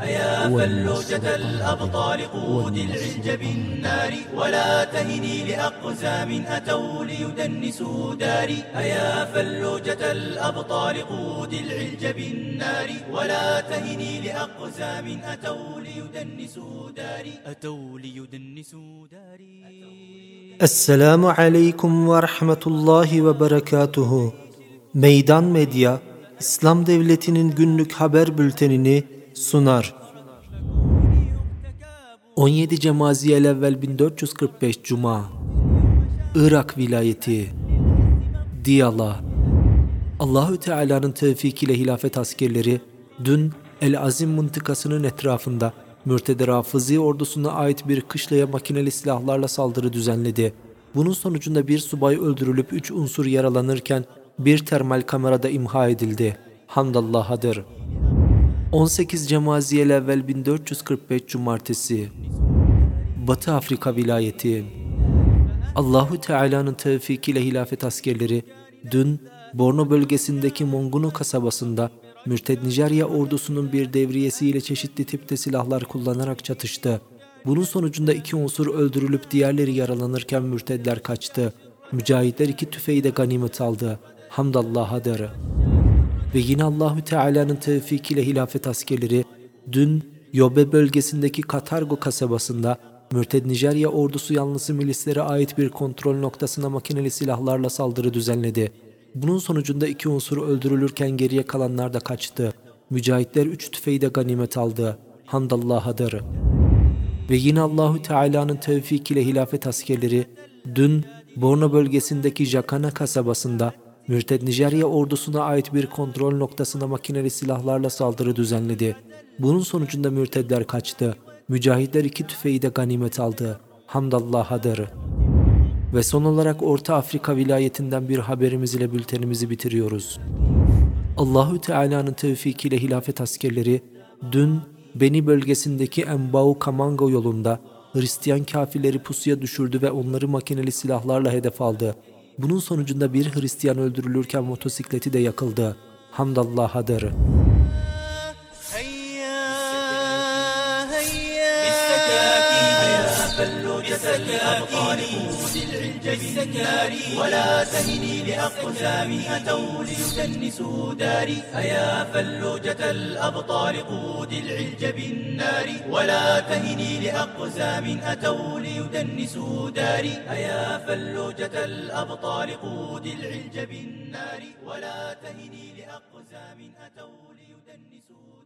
أيا فلوجة الأبطال قود العلج بالنار ولا تهني لأقزام أتوا ليدنسوا داري. أيا فلوجة الأبطال قود العلج بالنار ولا تهني لأقزام أتوا ليدنسوا داري. أتوا ليدنسوا داري. Aleyküm ve Rahmetullahi ve Berekatuhu. Meydan Medya, İslam Devleti'nin günlük haber bültenini sunar. 17 Cemaziyel evvel 1445 Cuma Irak vilayeti Diyala Allahü Teala'nın tevfikiyle hilafet askerleri dün El Azim mıntıkasının etrafında Mürted Rafızi ordusuna ait bir kışlaya makineli silahlarla saldırı düzenledi. Bunun sonucunda bir subay öldürülüp üç unsur yaralanırken bir termal kamerada imha edildi. Hamdallah'adır. 18 Cemaziyel evvel 1445 Cumartesi Batı Afrika vilayeti Allahu Teala'nın tevfikiyle hilafet askerleri dün Borno bölgesindeki Monguno kasabasında Mürted Nijerya ordusunun bir devriyesiyle çeşitli tipte silahlar kullanarak çatıştı. Bunun sonucunda iki unsur öldürülüp diğerleri yaralanırken mürtedler kaçtı. Mücahitler iki tüfeği de ganimet aldı. Hamdallah'adır. Ve yine Allahü Teala'nın tevfikiyle hilafet askerleri dün Yobe bölgesindeki Katargo kasabasında Mürted Nijerya ordusu yanlısı milislere ait bir kontrol noktasına makineli silahlarla saldırı düzenledi. Bunun sonucunda iki unsur öldürülürken geriye kalanlar da kaçtı. Mücahitler üç tüfeği de ganimet aldı. Hamdallah'adır. Ve yine Allahü Teala'nın tevfikiyle hilafet askerleri dün Borno bölgesindeki Jakana kasabasında Mürted Nijerya ordusuna ait bir kontrol noktasına makineli silahlarla saldırı düzenledi. Bunun sonucunda mürtedler kaçtı. Mücahitler iki tüfeği de ganimet aldı. Hamdallah'adır. Ve son olarak Orta Afrika vilayetinden bir haberimiz ile bültenimizi bitiriyoruz. Allahü Teala'nın tevfikiyle hilafet askerleri dün Beni bölgesindeki Embao Kamango yolunda Hristiyan kafirleri pusuya düşürdü ve onları makineli silahlarla hedef aldı. Bunun sonucunda bir Hristiyan öldürülürken motosikleti de yakıldı. Hamdallah'adır. قود العلج بالنار ولا تهني لأقزام أتوا ليدنسوا داري أيا فلوجة الأبطال قود العلج بالنار. ولا تهني لأقزام أتوا ليدنسوا داري أيا فلوجة الأبطال قود العلج بالنار. ولا تهني لأقزام أتوا ليدنسوا